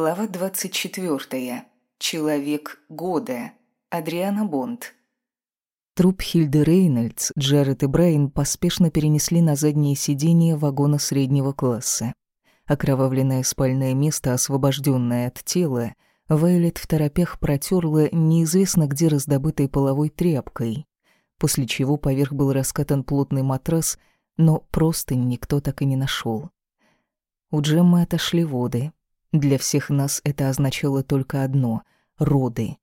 Глава 24. Человек года. Адриана Бонд. Труп Хильды Рейнольдс, Джаред и Брайан поспешно перенесли на заднее сиденье вагона среднего класса. Окровавленное спальное место, освобожденное от тела, Вайлет в торопях протерла неизвестно где раздобытой половой тряпкой, после чего поверх был раскатан плотный матрас, но просто никто так и не нашел. У Джеммы отошли воды. Для всех нас это означало только одно — роды.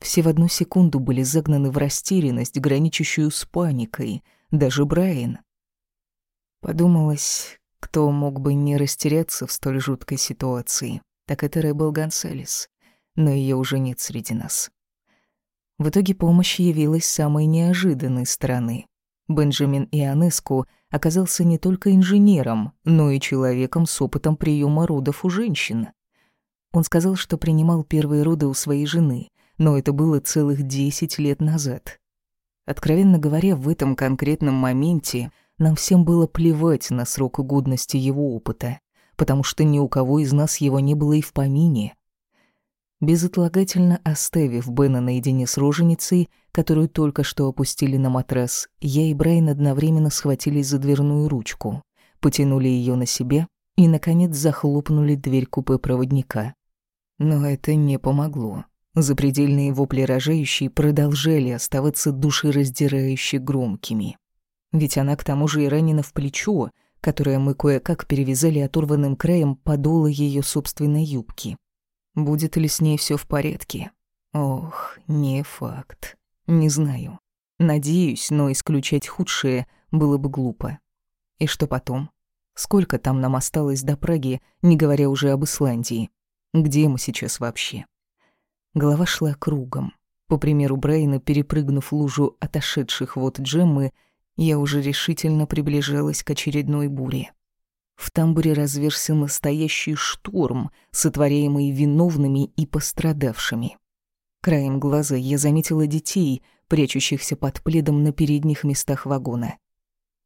Все в одну секунду были загнаны в растерянность, граничащую с паникой, даже Брайан. Подумалось, кто мог бы не растеряться в столь жуткой ситуации, так это Рэббл Гонсалес, но ее уже нет среди нас. В итоге помощь явилась самой неожиданной стороны. Бенджамин Ионеску оказался не только инженером, но и человеком с опытом приема родов у женщин. Он сказал, что принимал первые роды у своей жены, но это было целых 10 лет назад. Откровенно говоря, в этом конкретном моменте нам всем было плевать на срок годности его опыта, потому что ни у кого из нас его не было и в помине. Безотлагательно оставив Бена наедине с роженицей, которую только что опустили на матрас, я и Брайан одновременно схватились за дверную ручку, потянули ее на себя и, наконец, захлопнули дверь купе проводника. Но это не помогло. Запредельные вопли рожающей продолжали оставаться душераздирающе громкими. Ведь она к тому же и ранена в плечо, которое мы кое-как перевязали оторванным краем подола ее собственной юбки. Будет ли с ней все в порядке? Ох, не факт. Не знаю. Надеюсь, но исключать худшее было бы глупо. И что потом? Сколько там нам осталось до Праги, не говоря уже об Исландии? Где мы сейчас вообще? Голова шла кругом. По примеру Брайна, перепрыгнув лужу отошедших вот джеммы, я уже решительно приближалась к очередной буре. В тамбуре разверся настоящий шторм, сотворяемый виновными и пострадавшими. Краем глаза я заметила детей, прячущихся под пледом на передних местах вагона.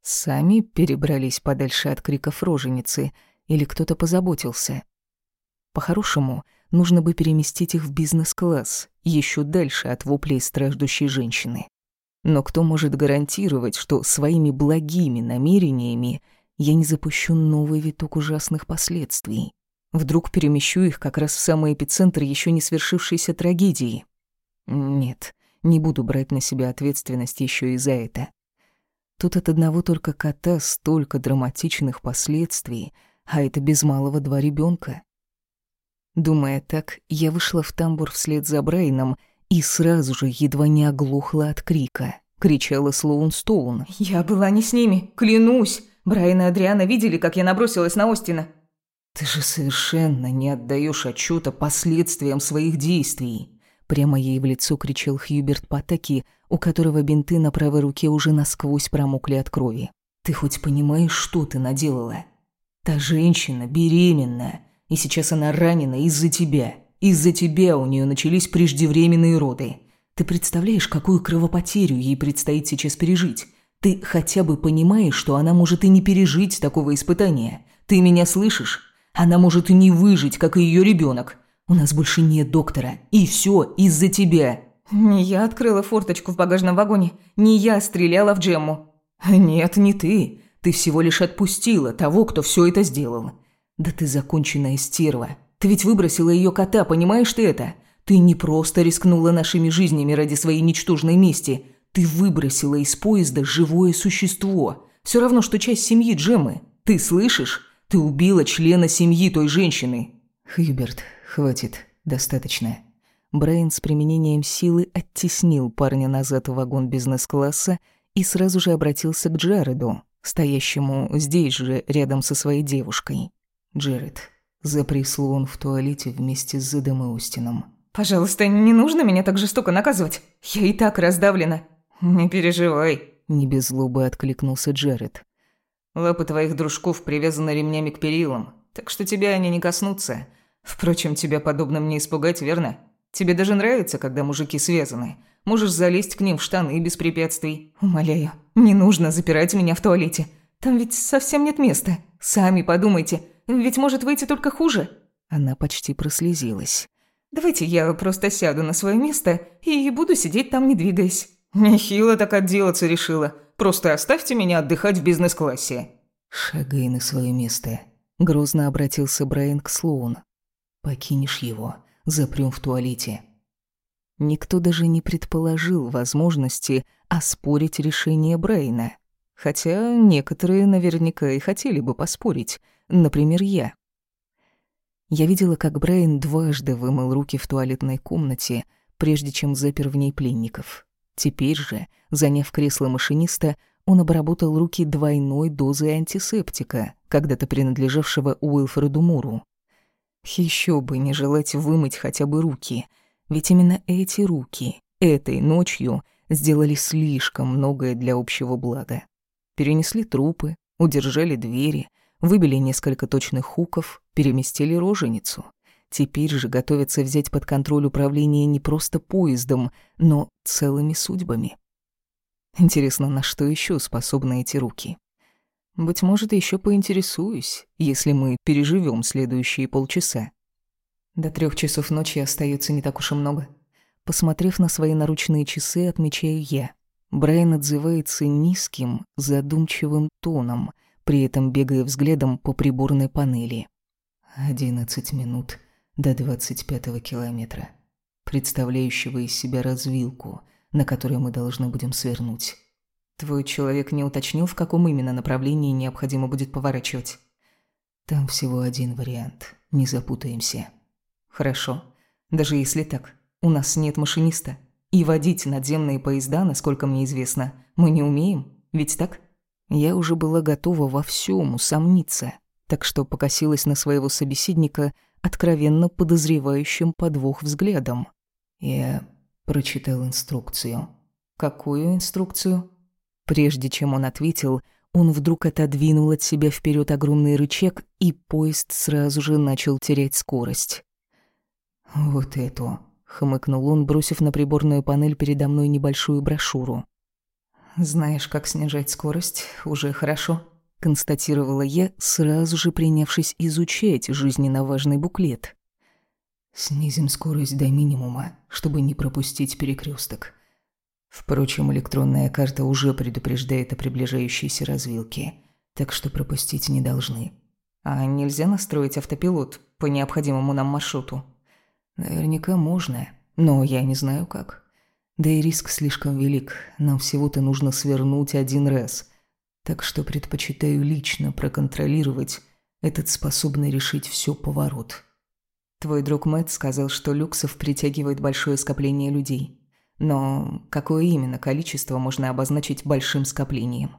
Сами перебрались подальше от криков роженицы, или кто-то позаботился. По-хорошему, нужно бы переместить их в бизнес-класс, еще дальше от воплей страждущей женщины. Но кто может гарантировать, что своими благими намерениями я не запущу новый виток ужасных последствий. Вдруг перемещу их как раз в самый эпицентр еще не свершившейся трагедии. Нет, не буду брать на себя ответственность еще и за это. Тут от одного только кота столько драматичных последствий, а это без малого два ребенка. Думая так, я вышла в тамбур вслед за Брайном и сразу же едва не оглохла от крика. Кричала Слоун Стоун. «Я была не с ними, клянусь!» Брайан и Адриана видели, как я набросилась на Остина. Ты же совершенно не отдаешь отчета последствиям своих действий. Прямо ей в лицо кричал Хьюберт Патаки, у которого бинты на правой руке уже насквозь промокли от крови. Ты хоть понимаешь, что ты наделала? Та женщина беременна, и сейчас она ранена из-за тебя. Из-за тебя у нее начались преждевременные роды. Ты представляешь, какую кровопотерю ей предстоит сейчас пережить? Ты хотя бы понимаешь, что она может и не пережить такого испытания. Ты меня слышишь? Она может и не выжить, как и ее ребенок. У нас больше нет доктора. И все из-за тебя. Не я открыла форточку в багажном вагоне. Не я стреляла в Джемму. Нет, не ты. Ты всего лишь отпустила того, кто все это сделал. Да ты законченная стерва. Ты ведь выбросила ее кота, понимаешь ты это? Ты не просто рискнула нашими жизнями ради своей ничтожной мести. Ты выбросила из поезда живое существо. Все равно, что часть семьи Джеммы. Ты слышишь? Ты убила члена семьи той женщины. Хьюберт, хватит. Достаточно. Брайан с применением силы оттеснил парня назад в вагон бизнес-класса и сразу же обратился к Джареду, стоящему здесь же, рядом со своей девушкой. «Джаред, запри слон в туалете вместе с Зедом и Остином». «Пожалуйста, не нужно меня так жестоко наказывать. Я и так раздавлена». «Не переживай», — не без злобы откликнулся Джаред. «Лапы твоих дружков привязаны ремнями к перилам, так что тебя они не коснутся. Впрочем, тебя подобным не испугать, верно? Тебе даже нравится, когда мужики связаны. Можешь залезть к ним в штаны без препятствий. Умоляю, не нужно запирать меня в туалете. Там ведь совсем нет места. Сами подумайте, ведь может выйти только хуже». Она почти прослезилась. «Давайте я просто сяду на свое место и буду сидеть там, не двигаясь». «Нехило так отделаться решила. Просто оставьте меня отдыхать в бизнес-классе». «Шагай на свое место», — грозно обратился Брайан к Слоун. «Покинешь его, запрём в туалете». Никто даже не предположил возможности оспорить решение Брайна. Хотя некоторые наверняка и хотели бы поспорить, например, я. Я видела, как Брайан дважды вымыл руки в туалетной комнате, прежде чем запер в ней пленников. Теперь же, заняв кресло машиниста, он обработал руки двойной дозой антисептика, когда-то принадлежавшего Уилфреду Муру. Еще бы не желать вымыть хотя бы руки, ведь именно эти руки этой ночью сделали слишком многое для общего блага перенесли трупы, удержали двери, выбили несколько точных хуков, переместили роженицу. Теперь же готовятся взять под контроль управление не просто поездом, но целыми судьбами. Интересно, на что еще способны эти руки? Быть может, еще поинтересуюсь, если мы переживем следующие полчаса. До трех часов ночи остается не так уж и много. Посмотрев на свои наручные часы, отмечаю я. Брайан отзывается низким, задумчивым тоном, при этом бегая взглядом по приборной панели. «Одиннадцать минут до двадцать пятого километра, представляющего из себя развилку, на которой мы должны будем свернуть». «Твой человек не уточнил, в каком именно направлении необходимо будет поворачивать?» «Там всего один вариант, не запутаемся». «Хорошо. Даже если так, у нас нет машиниста». И водить надземные поезда, насколько мне известно, мы не умеем, ведь так? Я уже была готова во всем усомниться, так что покосилась на своего собеседника откровенно подозревающим подвох взглядом. Я прочитал инструкцию. Какую инструкцию? Прежде чем он ответил, он вдруг отодвинул от себя вперед огромный рычаг, и поезд сразу же начал терять скорость. Вот эту хмыкнул он, бросив на приборную панель передо мной небольшую брошюру. Знаешь, как снижать скорость, уже хорошо, констатировала я, сразу же принявшись изучать жизненно важный буклет. Снизим скорость до минимума, чтобы не пропустить перекресток. Впрочем, электронная карта уже предупреждает о приближающейся развилке, так что пропустить не должны. А нельзя настроить автопилот по необходимому нам маршруту? Наверняка можно, но я не знаю как. Да и риск слишком велик, нам всего-то нужно свернуть один раз. Так что предпочитаю лично проконтролировать этот способный решить все поворот. Твой друг Мэтт сказал, что люксов притягивает большое скопление людей. Но какое именно количество можно обозначить большим скоплением?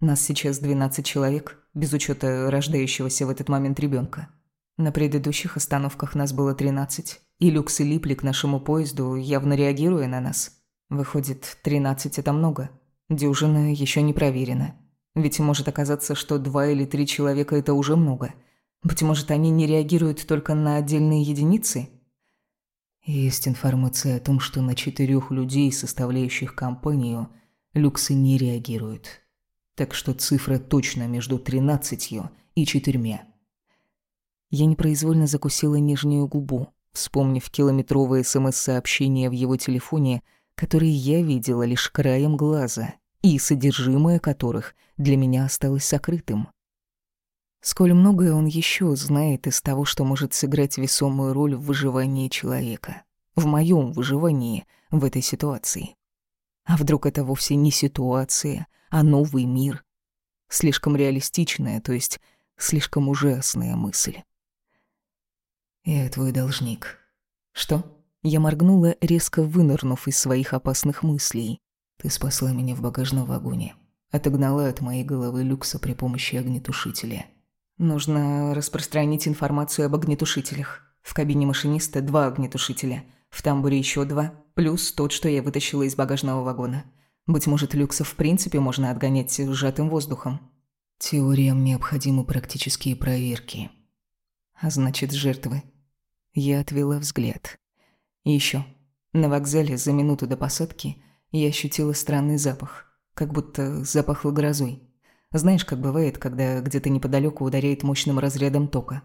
Нас сейчас 12 человек, без учета рождающегося в этот момент ребенка. На предыдущих остановках нас было 13, и люксы липли к нашему поезду, явно реагируя на нас. Выходит, 13 – это много. Дюжина еще не проверена. Ведь может оказаться, что два или три человека – это уже много. Быть может, они не реагируют только на отдельные единицы? Есть информация о том, что на четырех людей, составляющих компанию, люксы не реагируют. Так что цифра точно между тринадцатью и четырьмя. Я непроизвольно закусила нижнюю губу, вспомнив километровые СМС-сообщения в его телефоне, которые я видела лишь краем глаза, и содержимое которых для меня осталось сокрытым. Сколь многое он еще знает из того, что может сыграть весомую роль в выживании человека. В моем выживании в этой ситуации. А вдруг это вовсе не ситуация, а новый мир? Слишком реалистичная, то есть слишком ужасная мысль. «Я твой должник». «Что?» Я моргнула, резко вынырнув из своих опасных мыслей. «Ты спасла меня в багажном вагоне. Отогнала от моей головы люкса при помощи огнетушителя». «Нужно распространить информацию об огнетушителях. В кабине машиниста два огнетушителя. В тамбуре еще два, плюс тот, что я вытащила из багажного вагона. Быть может, люксов в принципе можно отгонять сжатым воздухом». «Теориям необходимы практические проверки». «А значит, жертвы я отвела взгляд. И ещё. На вокзале за минуту до посадки я ощутила странный запах, как будто запахло грозой. Знаешь, как бывает, когда где-то неподалёку ударяет мощным разрядом тока.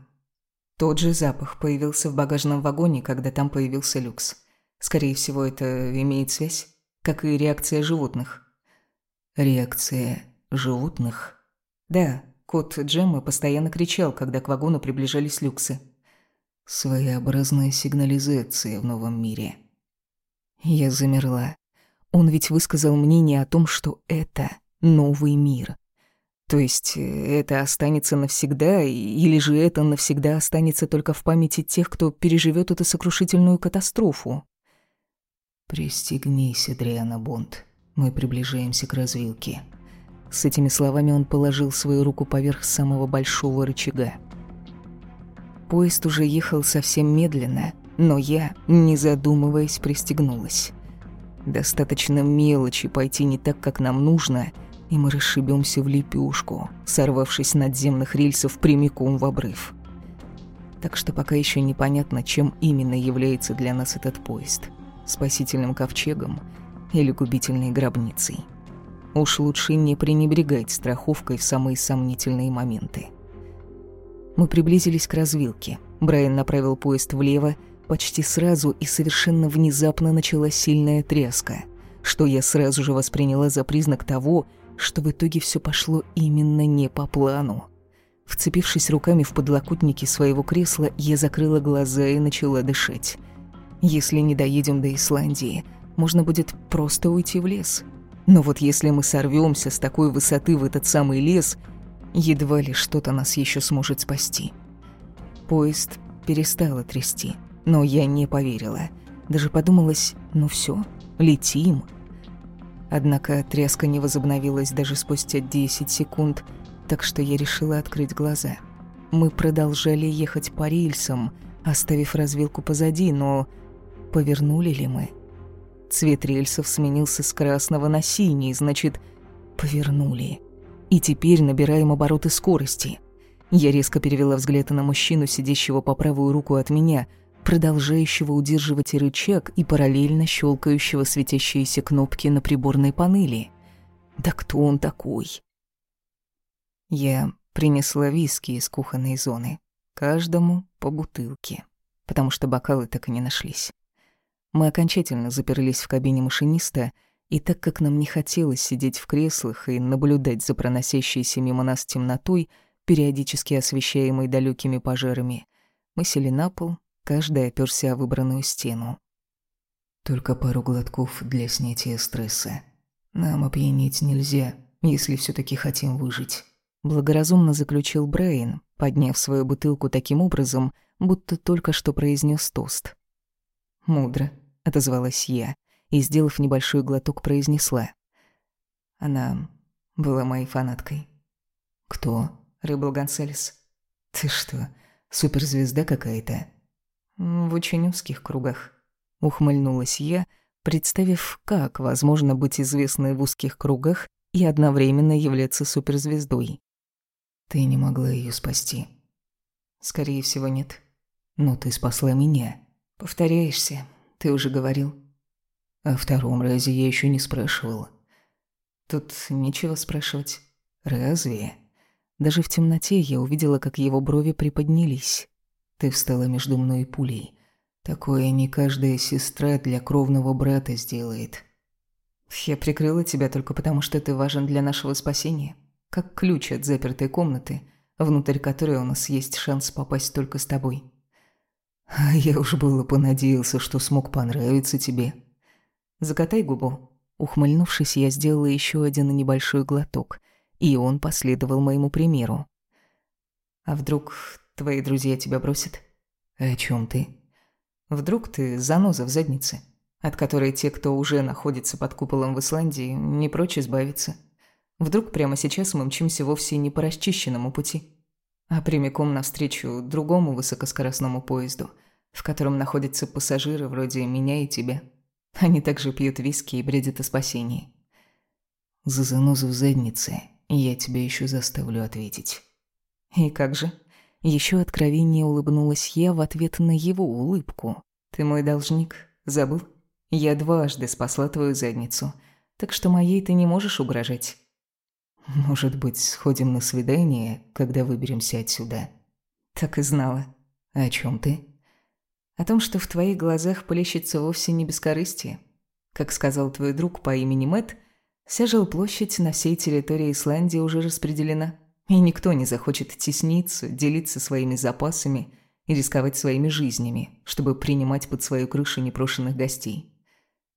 Тот же запах появился в багажном вагоне, когда там появился люкс. Скорее всего, это имеет связь, как и реакция животных. Реакция животных? Да, кот Джеммы постоянно кричал, когда к вагону приближались люксы. Своеобразная сигнализация в новом мире. Я замерла. Он ведь высказал мнение о том, что это новый мир. То есть э, это останется навсегда, или же это навсегда останется только в памяти тех, кто переживет эту сокрушительную катастрофу? «Пристегнись, Адриана Бонд. Мы приближаемся к развилке». С этими словами он положил свою руку поверх самого большого рычага. Поезд уже ехал совсем медленно, но я, не задумываясь, пристегнулась. Достаточно мелочи пойти не так, как нам нужно — и мы расшибемся в лепешку, сорвавшись с надземных рельсов прямиком в обрыв. Так что пока еще непонятно, чем именно является для нас этот поезд – спасительным ковчегом или губительной гробницей. Уж лучше не пренебрегать страховкой в самые сомнительные моменты. Мы приблизились к развилке. Брайан направил поезд влево, почти сразу и совершенно внезапно началась сильная тряска, что я сразу же восприняла за признак того, что в итоге все пошло именно не по плану. Вцепившись руками в подлокотники своего кресла, я закрыла глаза и начала дышать. Если не доедем до Исландии, можно будет просто уйти в лес. Но вот если мы сорвемся с такой высоты в этот самый лес, едва ли что-то нас еще сможет спасти. Поезд перестало трясти, но я не поверила. Даже подумалось, ну все, летим. Однако тряска не возобновилась даже спустя 10 секунд, так что я решила открыть глаза. Мы продолжали ехать по рельсам, оставив развилку позади, но повернули ли мы? Цвет рельсов сменился с красного на синий, значит, повернули. И теперь набираем обороты скорости. Я резко перевела взгляд на мужчину, сидящего по правую руку от меня – продолжающего удерживать рычаг и параллельно щелкающего светящиеся кнопки на приборной панели. Да кто он такой? Я принесла виски из кухонной зоны. Каждому по бутылке, потому что бокалы так и не нашлись. Мы окончательно заперлись в кабине машиниста, и так как нам не хотелось сидеть в креслах и наблюдать за проносящейся мимо нас темнотой, периодически освещаемой далекими пожарами, мы сели на пол Каждый оперся о выбранную стену. Только пару глотков для снятия стресса. Нам опьянить нельзя, если все таки хотим выжить. Благоразумно заключил Брейн, подняв свою бутылку таким образом, будто только что произнес тост. «Мудро», — отозвалась я, и, сделав небольшой глоток, произнесла. Она была моей фанаткой. «Кто?» — рыбал Гонсалес. «Ты что, суперзвезда какая-то?» В очень кругах. Ухмыльнулась я, представив, как возможно быть известной в узких кругах и одновременно являться суперзвездой. Ты не могла ее спасти. Скорее всего, нет. Но ты спасла меня. Повторяешься, ты уже говорил. О втором разе я еще не спрашивала. Тут нечего спрашивать. Разве? Даже в темноте я увидела, как его брови приподнялись. Ты встала между мной и пулей. Такое не каждая сестра для кровного брата сделает. Я прикрыла тебя только потому, что ты важен для нашего спасения. Как ключ от запертой комнаты, внутрь которой у нас есть шанс попасть только с тобой. А я уж было понадеялся, что смог понравиться тебе. Закатай губу. Ухмыльнувшись, я сделала еще один небольшой глоток, и он последовал моему примеру. А вдруг Твои друзья тебя бросят. О чем ты? Вдруг ты заноза в заднице, от которой те, кто уже находится под куполом в Исландии, не прочь избавиться. Вдруг прямо сейчас мы мчимся вовсе не по расчищенному пути, а прямиком навстречу другому высокоскоростному поезду, в котором находятся пассажиры вроде меня и тебя. Они также пьют виски и бредят о спасении. За занозу в заднице я тебя еще заставлю ответить. И как же? Еще откровеннее улыбнулась я в ответ на его улыбку. «Ты мой должник, забыл? Я дважды спасла твою задницу, так что моей ты не можешь угрожать». «Может быть, сходим на свидание, когда выберемся отсюда?» «Так и знала. О чем ты? О том, что в твоих глазах плещется вовсе не бескорыстие. Как сказал твой друг по имени Мэт, вся жилплощадь на всей территории Исландии уже распределена, и никто не захочет тесниться, делиться своими запасами и рисковать своими жизнями, чтобы принимать под свою крышу непрошенных гостей.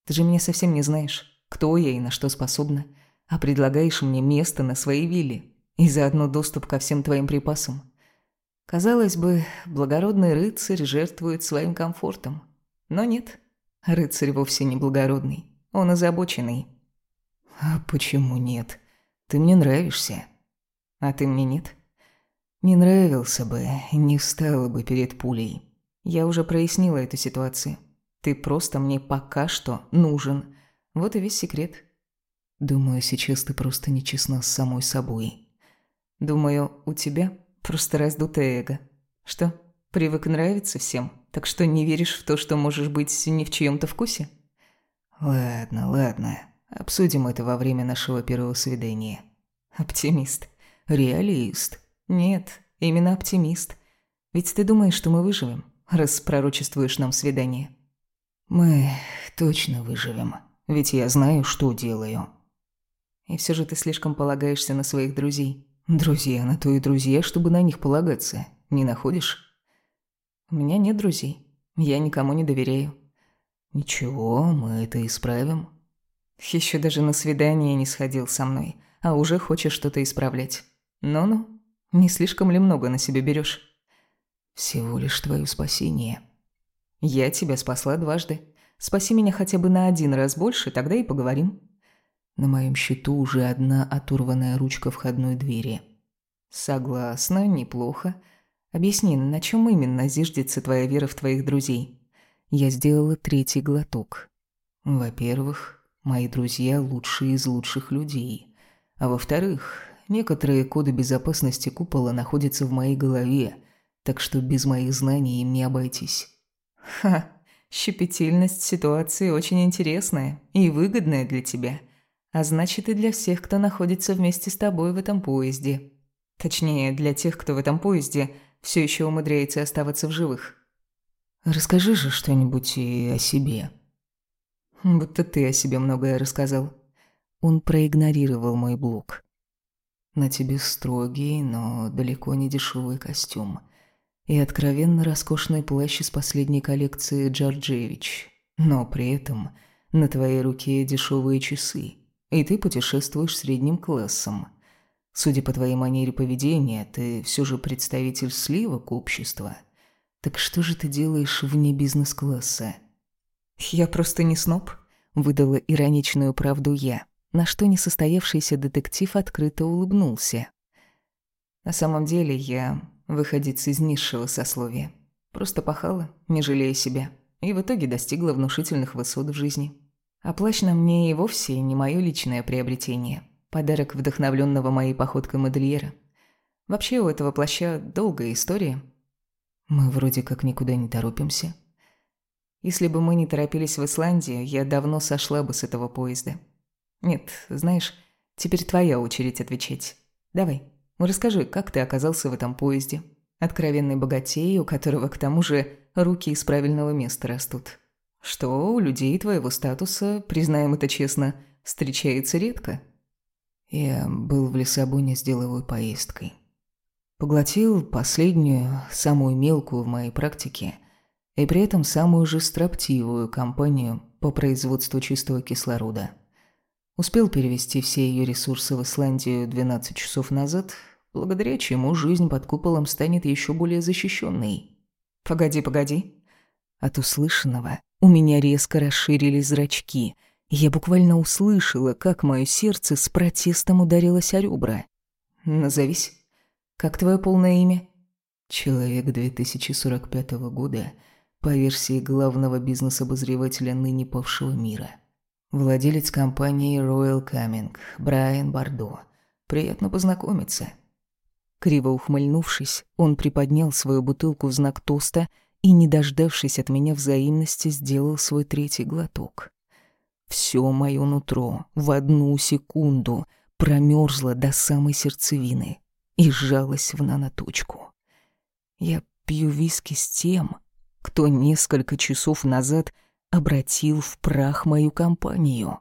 Ты же меня совсем не знаешь, кто я и на что способна, а предлагаешь мне место на своей вилле и заодно доступ ко всем твоим припасам. Казалось бы, благородный рыцарь жертвует своим комфортом. Но нет, рыцарь вовсе не благородный, он озабоченный. А почему нет? Ты мне нравишься. А ты мне нет? Не нравился бы, не встала бы перед пулей. Я уже прояснила эту ситуацию. Ты просто мне пока что нужен. Вот и весь секрет. Думаю, сейчас ты просто нечестна с самой собой. Думаю, у тебя просто раздутое эго. Что, привык нравиться всем, так что не веришь в то, что можешь быть не в чьем-то вкусе? Ладно, ладно. Обсудим это во время нашего первого свидания. Оптимист. Реалист. Нет, именно оптимист. Ведь ты думаешь, что мы выживем, раз пророчествуешь нам свидание. Мы точно выживем. Ведь я знаю, что делаю. И все же ты слишком полагаешься на своих друзей. Друзья на то и друзья, чтобы на них полагаться. Не находишь? У меня нет друзей. Я никому не доверяю. Ничего, мы это исправим. Еще даже на свидание не сходил со мной, а уже хочешь что-то исправлять. Ну-ну, не слишком ли много на себя берешь? Всего лишь твое спасение. Я тебя спасла дважды. Спаси меня хотя бы на один раз больше, тогда и поговорим. На моем счету уже одна оторванная ручка входной двери. Согласна, неплохо. Объясни, на чем именно зиждется твоя вера в твоих друзей? Я сделала третий глоток. Во-первых, мои друзья лучшие из лучших людей. А во-вторых, некоторые коды безопасности купола находятся в моей голове, так что без моих знаний им не обойтись. Ха, щепетильность ситуации очень интересная и выгодная для тебя – а значит и для всех, кто находится вместе с тобой в этом поезде. Точнее, для тех, кто в этом поезде все еще умудряется оставаться в живых. Расскажи же что-нибудь и о себе. Будто ты о себе многое рассказал. Он проигнорировал мой блог. На тебе строгий, но далеко не дешевый костюм. И откровенно роскошный плащ из последней коллекции Джорджевич. Но при этом на твоей руке дешевые часы. И ты путешествуешь средним классом. Судя по твоей манере поведения, ты все же представитель сливок общества. Так что же ты делаешь вне бизнес-класса? Я просто не сноб, выдала ироничную правду я, на что несостоявшийся детектив открыто улыбнулся. На самом деле я выходец из низшего сословия. Просто пахала, не жалея себя, и в итоге достигла внушительных высот в жизни. А плащ на мне и вовсе не мое личное приобретение. Подарок вдохновленного моей походкой модельера. Вообще у этого плаща долгая история. Мы вроде как никуда не торопимся. Если бы мы не торопились в Исландию, я давно сошла бы с этого поезда. Нет, знаешь, теперь твоя очередь отвечать. Давай, расскажи, как ты оказался в этом поезде. Откровенный богатей, у которого к тому же руки из правильного места растут. Что у людей твоего статуса, признаем это честно, встречается редко. Я был в Лиссабоне с деловой поездкой. Поглотил последнюю, самую мелкую в моей практике и при этом самую же строптивую компанию по производству чистого кислорода. Успел перевести все ее ресурсы в Исландию 12 часов назад, благодаря чему жизнь под куполом станет еще более защищенной. Погоди, погоди. От услышанного у меня резко расширились зрачки. Я буквально услышала, как мое сердце с протестом ударилось о ребра. «Назовись. Как твое полное имя?» «Человек 2045 года» по версии главного бизнес-обозревателя ныне павшего мира. Владелец компании Royal Coming, Брайан Бардо. Приятно познакомиться. Криво ухмыльнувшись, он приподнял свою бутылку в знак тоста и, не дождавшись от меня взаимности, сделал свой третий глоток. Все мое нутро в одну секунду промерзло до самой сердцевины и сжалось в наноточку. Я Пью виски с тем, кто несколько часов назад обратил в прах мою компанию.